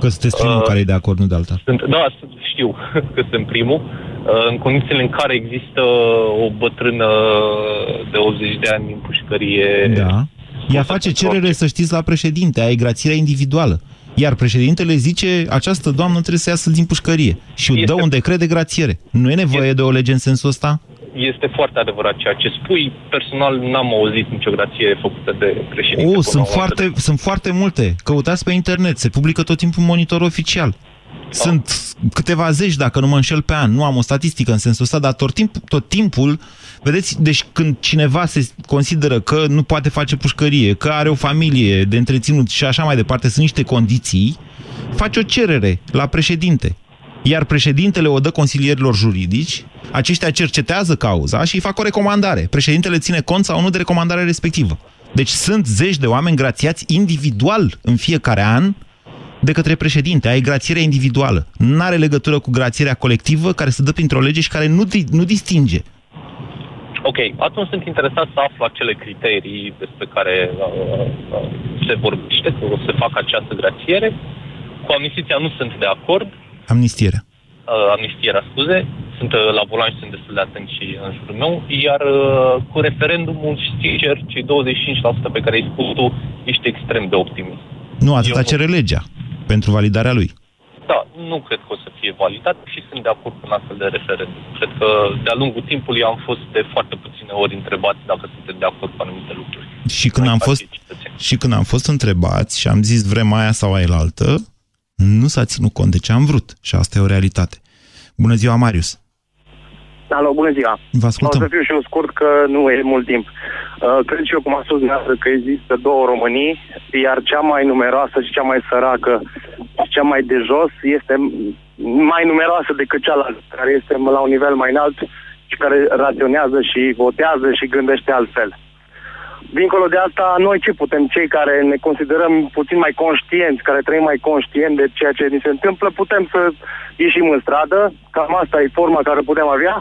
[SPEAKER 2] Că sunteți primul
[SPEAKER 13] Uh,
[SPEAKER 2] care e de acord, nu de alta.
[SPEAKER 13] Sunt, da, sunt- știu că sunt primul. Uh, În condițiile în care există o bătrână de 80 de ani în pușcărie.
[SPEAKER 2] Da. Ea face cerere, să știți, la președinte. Aia e grațierea individuală. Iar președintele zice, această doamnă trebuie să iasă din pușcărie. Și îți dă un decret de grațiere. Nu e nevoie de o lege în sensul ăsta?
[SPEAKER 13] Este foarte adevărat ceea ce spui. Personal n-am auzit nicio grație făcută de președinte.
[SPEAKER 2] O,
[SPEAKER 13] până
[SPEAKER 2] sunt
[SPEAKER 13] la
[SPEAKER 2] foarte, sunt foarte multe. Căutați pe internet, se publică tot timpul un monitor oficial. Sunt câteva zeci, dacă nu mă înșel pe an. Nu am o statistică în sensul ăsta, dar tot, timp, tot timpul, vedeți, deci când cineva se consideră că nu poate face pușcărie, că are o familie de întreținut și așa mai departe, sunt niște condiții, face o cerere la președinte. Iar președintele o dă consilierilor juridici, aceștia cercetează cauza și îi fac o recomandare. Președintele ține cont sau nu de recomandarea respectivă. Deci sunt zeci de oameni grațiați individual în fiecare an de către președinte. Ai grațierea individuală. Nu are legătură cu grațierea colectivă care se dă printr-o lege și care nu, di- nu distinge.
[SPEAKER 13] Ok, Ok, atunci sunt interesat să aflu acele criterii despre care uh, uh, se vorbește, că o să fac această grațiere. Cu amnistiția nu sunt de acord.
[SPEAKER 2] Amnistiere.
[SPEAKER 13] Uh, amnistierea, scuze. Sunt uh, la volan și sunt destul de atent și în jurul meu. Iar uh, cu referendumul, sincer, cei 25% pe care ai spus tu, ești extrem de optimist.
[SPEAKER 2] Nu, atâta
[SPEAKER 13] Eu-
[SPEAKER 2] cere legea pentru validarea lui.
[SPEAKER 13] Da, nu cred că o să fie validat și sunt de acord cu un astfel de referendum. Cred că de-a lungul timpului am fost de foarte puține ori întrebați dacă suntem de acord cu anumite lucruri.
[SPEAKER 2] Și când am fost, și când am fost întrebați și am zis vrem aia sau aia altă, nu s-a ținut cont de ce am vrut. Și asta e o realitate. Bună ziua, Marius.
[SPEAKER 14] Alo, bună ziua.
[SPEAKER 2] Vă ascultăm.
[SPEAKER 14] O să fiu și eu scurt că nu e mult timp. Uh, cred și eu, cum a spus dumneavoastră, că există două Românii, iar cea mai numeroasă și cea mai săracă și cea mai de jos este mai numeroasă decât cealaltă, care este la un nivel mai înalt și care raționează și votează și gândește altfel. Dincolo de asta, noi ce putem, cei care ne considerăm puțin mai conștienți, care trăim mai conștient de ceea ce ni se întâmplă, putem să ieșim în stradă, cam asta e forma care putem avea.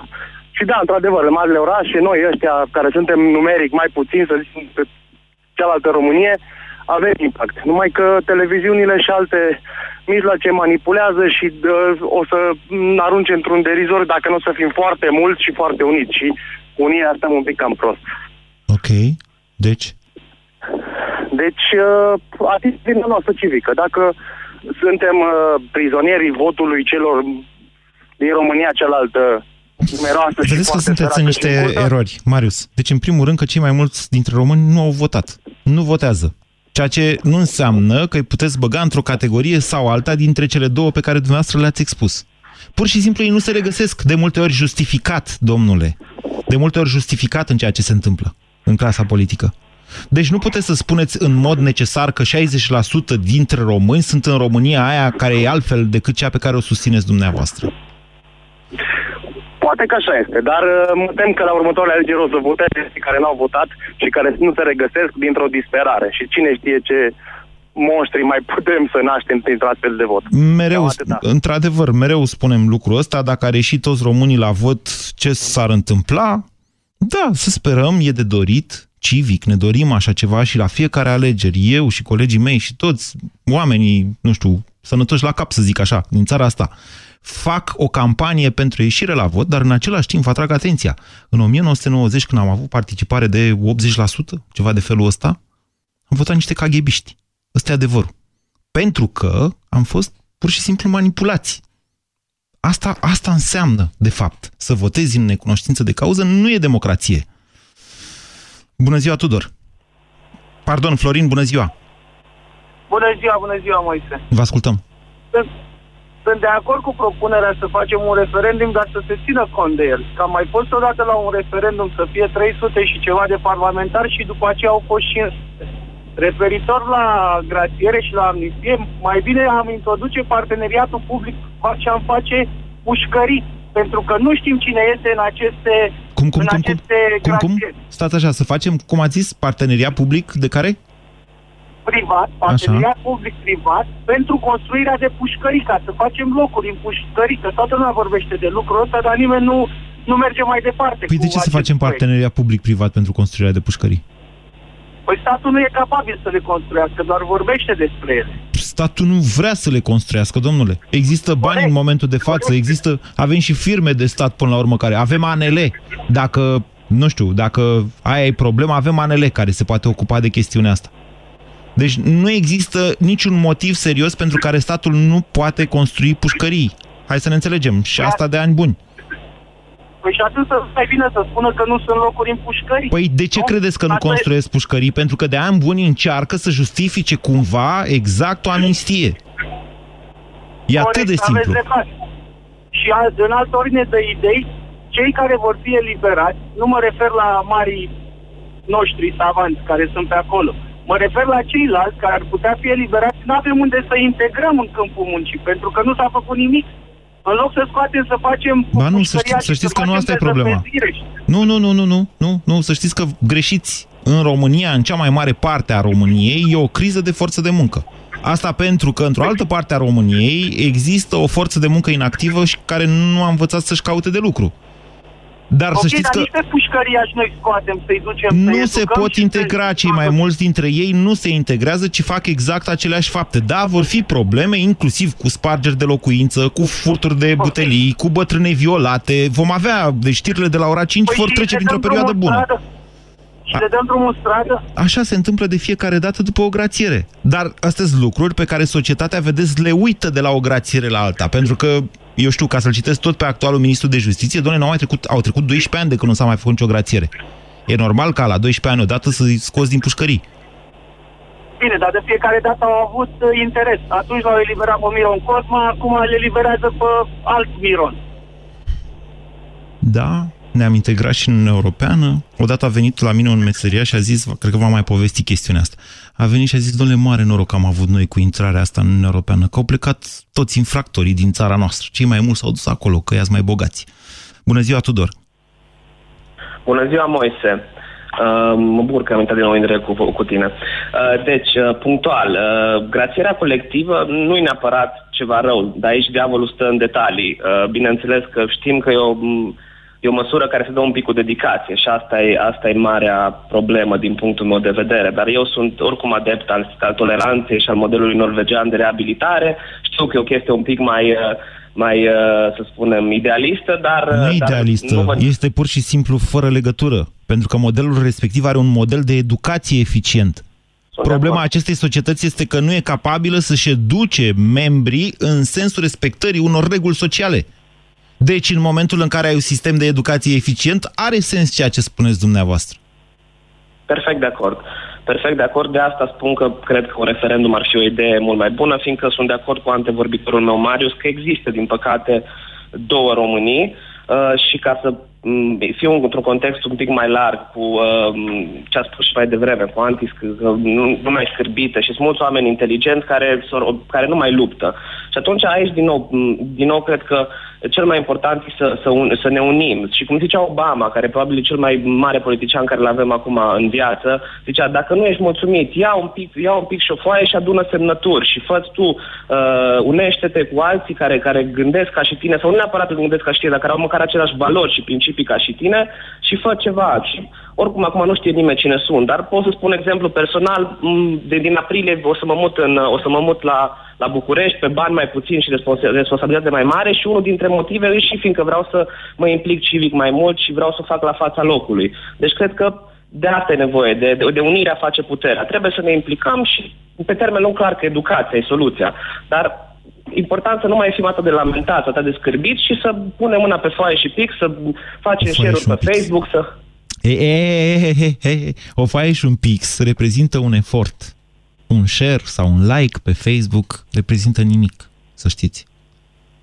[SPEAKER 14] Și da, într-adevăr, în marile orașe, noi ăștia care suntem numeric mai puțin, să zicem, pe cealaltă Românie, avem impact. Numai că televiziunile și alte mijloace manipulează și dă, o să m, arunce într-un derizor dacă nu o să fim foarte mulți și foarte uniți. Și unirea stăm un pic cam prost.
[SPEAKER 2] Ok. Deci?
[SPEAKER 14] Deci, uh, atitudinea noastră civică. Dacă suntem uh, prizonierii votului celor din România cealaltă numeroasă și
[SPEAKER 2] Vedeți că
[SPEAKER 14] foarte
[SPEAKER 2] sunteți în
[SPEAKER 14] săracă și
[SPEAKER 2] niște
[SPEAKER 14] încurcă,
[SPEAKER 2] erori, Marius. Deci, în primul rând, că cei mai mulți dintre români nu au votat. Nu votează. Ceea ce nu înseamnă că îi puteți băga într-o categorie sau alta dintre cele două pe care dumneavoastră le-ați expus. Pur și simplu ei nu se regăsesc de multe ori justificat, domnule. De multe ori justificat în ceea ce se întâmplă în clasa politică. Deci nu puteți să spuneți în mod necesar că 60% dintre români sunt în România aia care e altfel decât cea pe care o susțineți dumneavoastră.
[SPEAKER 14] Poate că așa este, dar uh, mă tem că la următoarele alegeri o să voteze cei care n-au votat și care nu se regăsesc dintr-o disperare. Și cine știe ce monștri mai putem să naștem printr astfel de vot.
[SPEAKER 2] Mereu,
[SPEAKER 14] Cam atâta.
[SPEAKER 2] într-adevăr, mereu spunem lucrul ăsta, dacă ar ieși toți românii la vot, ce s-ar întâmpla? Da, să sperăm, e de dorit, civic, ne dorim așa ceva și la fiecare alegeri, eu și colegii mei și toți oamenii, nu știu, sănătoși la cap, să zic așa, din țara asta, fac o campanie pentru ieșire la vot, dar în același timp vă atrag atenția. În 1990, când am avut participare de 80%, ceva de felul ăsta, am votat niște caghebiști. Ăsta e adevărul. Pentru că am fost pur și simplu manipulați. Asta, asta înseamnă, de fapt, să votezi în necunoștință de cauză nu e democrație. Bună ziua, Tudor! Pardon, Florin, bună ziua!
[SPEAKER 15] Bună ziua, bună ziua, Moise.
[SPEAKER 2] Vă ascultăm.
[SPEAKER 15] Sunt, sunt de acord cu propunerea să facem un referendum, dar să se țină cont de el. Că am mai fost odată la un referendum să fie 300 și ceva de parlamentari și după aceea au fost 500. Referitor la grațiere și la amnistie, mai bine am introduce parteneriatul public ce am face pușcării. Pentru că nu știm cine este în aceste,
[SPEAKER 2] Cum, cum,
[SPEAKER 15] în
[SPEAKER 2] cum, cum?
[SPEAKER 15] aceste
[SPEAKER 2] Cum, cum?
[SPEAKER 15] grațieri.
[SPEAKER 2] Stați așa, să facem, cum ați zis, parteneriat public de care?
[SPEAKER 15] privat, parteneriat public-privat, pentru construirea de pușcării, ca să facem locuri în pușcării, că toată lumea vorbește de lucrul ăsta, dar nimeni nu, nu merge mai departe.
[SPEAKER 2] Păi
[SPEAKER 15] cu
[SPEAKER 2] de ce să
[SPEAKER 15] acest
[SPEAKER 2] facem
[SPEAKER 15] proiect.
[SPEAKER 2] parteneriat public-privat pentru construirea de pușcării?
[SPEAKER 15] Păi statul nu e capabil să le construiască, doar vorbește despre ele.
[SPEAKER 2] Statul nu vrea să le construiască, domnule. Există bani în momentul de față, există, avem și firme de stat până la urmă care, avem ANL. Dacă, nu știu, dacă aia e problema, avem ANL care se poate ocupa de chestiunea asta. Deci nu există niciun motiv serios pentru care statul nu poate construi pușcării. Hai să ne înțelegem. Și asta de ani buni.
[SPEAKER 15] Păi și atunci să mai bine să spună că nu sunt locuri în pușcării.
[SPEAKER 2] Păi de ce credeți că nu
[SPEAKER 15] Asta e-
[SPEAKER 2] construiesc pușcării? Pentru că de ani buni încearcă să justifice cumva exact o amnistie. E atât de
[SPEAKER 15] Corect,
[SPEAKER 2] simplu.
[SPEAKER 15] aveți dreptate. Și al- în altă ordine de idei, cei care vor fi eliberați, nu mă refer la marii noștri savanți care sunt pe acolo, mă refer la ceilalți care ar putea fi eliberați, nu avem unde să integrăm în câmpul muncii, pentru că nu s-a făcut nimic. În loc să scoatem, să facem...
[SPEAKER 2] Ba nu, să
[SPEAKER 15] pușcăria
[SPEAKER 2] știți, să
[SPEAKER 15] și
[SPEAKER 2] știți că nu
[SPEAKER 15] facem
[SPEAKER 2] asta e problema.
[SPEAKER 15] dezăpezire și-
[SPEAKER 2] Nu, nu, nu, nu, nu, nu, nu, să știți că greșiți. În România, în cea mai mare parte a României, e o criză de forță de muncă. Asta pentru că într-o altă parte a României există o forță de muncă inactivă și care nu a învățat să-și caute de lucru. Dar
[SPEAKER 15] ok,
[SPEAKER 2] să știți
[SPEAKER 15] dar
[SPEAKER 2] că
[SPEAKER 15] nici pe pușcăriaș noi scoatem să-i ducem să
[SPEAKER 2] nu se
[SPEAKER 15] educăm
[SPEAKER 2] pot
[SPEAKER 15] și
[SPEAKER 2] integra,
[SPEAKER 15] să-
[SPEAKER 2] cei mai mulți dintre ei nu se integrează, ci fac exact aceleași fapte. Da, vor fi probleme, inclusiv cu spargeri de locuință, cu furturi de butelii, cu bătrâne violate. Vom avea, deci știrile de la ora 5
[SPEAKER 15] Păi
[SPEAKER 2] vor
[SPEAKER 15] și
[SPEAKER 2] trece
[SPEAKER 15] le
[SPEAKER 2] printr-o
[SPEAKER 15] dăm
[SPEAKER 2] perioadă
[SPEAKER 15] drumul în
[SPEAKER 2] bună.
[SPEAKER 15] stradă? Și le dăm drumul în stradă?
[SPEAKER 2] Așa se întâmplă de fiecare dată după o grațiere. Dar astea sunt lucruri pe care societatea, vedeți, le uită de la o grațiere la alta. Pentru că, eu știu, ca să-l citesc tot pe actualul ministru de justiție, doamne, nu au mai trecut, au trecut 12 ani de când nu s-a mai făcut nicio grațiere. E normal ca la 12 ani odată să-i scoți din pușcării.
[SPEAKER 15] Bine, dar de fiecare dată au avut uh, interes. Atunci l-au eliberat pe Miron Cosma, acum le eliberează pe alt Miron.
[SPEAKER 2] Da, ne-am integrat și în Uniunea Europeană. Odată a venit la mine un meseriaș și a zis, cred că v-am mai povestit chestiunea asta, a venit și a zis, domnule, mare noroc am avut noi cu intrarea asta în Uniunea Europeană, că au plecat toți infractorii din țara noastră. Cei mai mulți s-au dus acolo, că i mai bogați. Bună ziua, Tudor!
[SPEAKER 16] Bună ziua, Moise. Uh, mă bucur că am intrat din nou în direct cu, cu tine. Uh, deci, uh, punctual, uh, grațierea colectivă nu e neapărat ceva rău, dar aici diavolul stă în detalii. Uh, bineînțeles că știm că e o, e o măsură care se dă un pic cu dedicație și asta e, asta e marea problemă din punctul meu de vedere. Dar eu sunt oricum adept al, al toleranței și al modelului norvegian de reabilitare. Știu că e o chestie un pic mai... Uh, mai, uh, să spunem, idealistă, dar...
[SPEAKER 2] Nu
[SPEAKER 16] dar
[SPEAKER 2] idealistă,
[SPEAKER 16] nu vă-
[SPEAKER 2] este pur și simplu fără legătură, pentru că modelul respectiv are un model de educație eficient. Problema acestei societăți este că nu e capabilă să-și educe membrii în sensul respectării unor reguli sociale. Deci, în momentul în care ai un sistem de educație eficient, are sens ceea ce spuneți dumneavoastră.
[SPEAKER 16] Perfect de acord. Perfect de acord. De asta spun că cred că un referendum ar fi o idee mult mai bună, fiindcă sunt de acord cu antevorbitorul meu, Marius, că există, din păcate, două Românii uh, și ca să m, fiu într-un context un pic mai larg cu uh, ce a spus și mai devreme, cu anti nu, nu mai scârbită și sunt mulți oameni inteligenți care, s-or- care nu mai luptă. Și atunci aici, din nou, m, din nou cred că cel mai important e să, să, un, să ne unim. Și cum zicea Obama, care probabil e cel mai mare politician care îl avem acum în viață, zicea, dacă nu ești mulțumit, ia un pic, ia un pic și o foaie și adună semnături și fă tu, uh, unește-te cu alții care, care gândesc ca și tine, sau nu neapărat că gândesc ca și tine, dar care au măcar aceleași valori și principii ca și tine și fă ceva. Și oricum acum nu știe nimeni cine sunt, dar pot să spun exemplu personal, m, de, din aprilie o să mă mut, în, o să mă mut la, la București pe bani mai puțin și responsa- responsabilitate mai mare și unul dintre motive e și fiindcă vreau să mă implic civic mai mult și vreau să o fac la fața locului. Deci cred că de asta e nevoie, de, de, de unirea face puterea. Trebuie să ne implicăm și pe termen lung clar că educația e soluția. Dar important să nu mai fim atât de lamentați, atât de scârbiți și să punem mâna pe foaie și pix, să facem share-uri pe Facebook, să...
[SPEAKER 2] E, e, e, e, e, e. O foaie și un pix reprezintă un efort. Un share sau un like pe Facebook reprezintă nimic, să știți.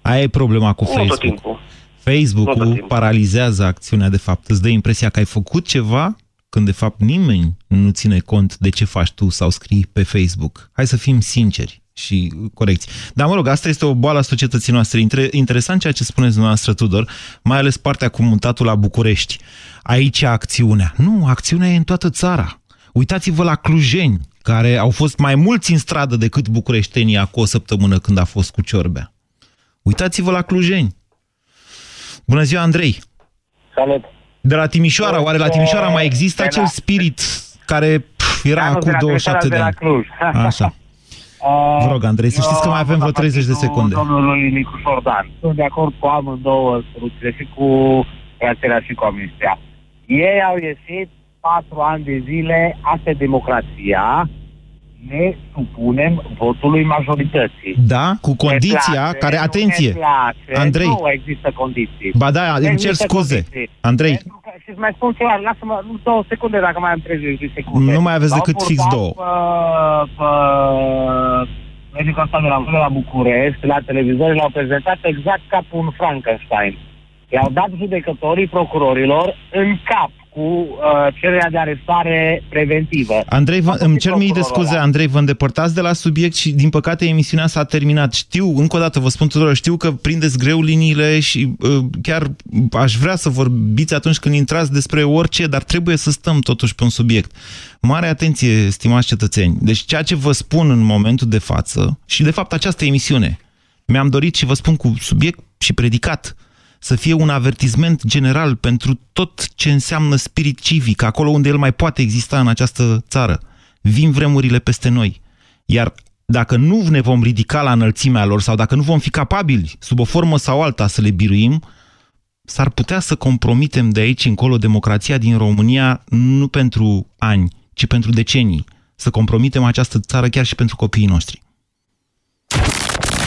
[SPEAKER 2] Aia e problema cu
[SPEAKER 16] Nu tot
[SPEAKER 2] Facebook.
[SPEAKER 16] timpul. Nu tot
[SPEAKER 2] Facebook-ul
[SPEAKER 16] timpul.
[SPEAKER 2] paralizează acțiunea de fapt. Îți dă impresia că ai făcut ceva când de fapt nimeni nu ține cont de ce faci tu sau scrii pe Facebook. Hai să fim sinceri și corecți. Dar mă rog, asta este o boală a societății noastre. Inter- interesant ceea ce spuneți dumneavoastră, Tudor, mai ales partea cu mutatul la București. Aici e acțiunea. Nu, acțiunea e în toată țara. Uitați-vă la clujeni, care au fost mai mulți în stradă decât bucureștenii acum o săptămână când a fost cu Ciorbea. Uitați-vă la clujeni. Bună ziua, Andrei!
[SPEAKER 17] Salut!
[SPEAKER 2] De la Timișoara, oare la Timișoara mai există
[SPEAKER 17] de
[SPEAKER 2] acel
[SPEAKER 17] la-
[SPEAKER 2] spirit care pf, era
[SPEAKER 17] Anul de
[SPEAKER 2] acum
[SPEAKER 17] la
[SPEAKER 2] 27 de
[SPEAKER 17] Timișoara,
[SPEAKER 2] ani?
[SPEAKER 17] de la Cluj.
[SPEAKER 2] Așa. Vă rog, Andrei, să știți că mai avem vreo 30 de secunde.
[SPEAKER 17] Domnului Nicu Șordan. Sunt de acord cu amândouă soluțiile și cu Grațierea și Comisia. Ei au ieșit patru ani de zile, asta e democrația, ne supunem votului majorității.
[SPEAKER 2] Da, cu condiția
[SPEAKER 17] Ne place,
[SPEAKER 2] care,
[SPEAKER 17] nu
[SPEAKER 2] atenție,
[SPEAKER 17] ne place,
[SPEAKER 2] Andrei.
[SPEAKER 17] Nu există condiții.
[SPEAKER 2] Ba da, îmi cer
[SPEAKER 17] Există
[SPEAKER 2] scuze.
[SPEAKER 17] condiții.
[SPEAKER 2] Andrei,
[SPEAKER 17] Pentru că, și îți mai spun ceva, lasă-mă nu, două secunde dacă mai am 30 de secunde.
[SPEAKER 2] Nu mai aveți
[SPEAKER 17] L-au
[SPEAKER 2] decât fix
[SPEAKER 17] purtat
[SPEAKER 2] două.
[SPEAKER 17] Pe, pe medicul ăsta de la, de la București, la televizor, l-au prezentat exact ca pe un Frankenstein. I-au dat judecătorii procurorilor în cap cu uh, cererea de arestare preventivă.
[SPEAKER 2] Andrei, vă,
[SPEAKER 17] Au
[SPEAKER 2] îmi
[SPEAKER 17] făcut
[SPEAKER 2] cer mii de
[SPEAKER 17] procurorul
[SPEAKER 2] scuze,
[SPEAKER 17] ăla.
[SPEAKER 2] Andrei, vă îndepărtați de la subiect și, din păcate, emisiunea s-a terminat. Știu, încă o dată vă spun tuturor, știu că prindeți greu liniile și uh, chiar aș vrea să vorbiți atunci când intrați despre orice, dar trebuie să stăm totuși pe un subiect. Mare atenție, stimați cetățeni. Deci ceea ce vă spun în momentul de față, și de fapt această emisiune, mi-am dorit și vă spun cu subiect și predicat, să fie un avertisment general pentru tot ce înseamnă spirit civic, acolo unde el mai poate exista în această țară. Vin vremurile peste noi. Iar dacă nu ne vom ridica la înălțimea lor sau dacă nu vom fi capabili, sub o formă sau alta, să le biruim, s-ar putea să compromitem de aici încolo democrația din România nu pentru ani, ci pentru decenii. Să compromitem această țară chiar și pentru copiii noștri.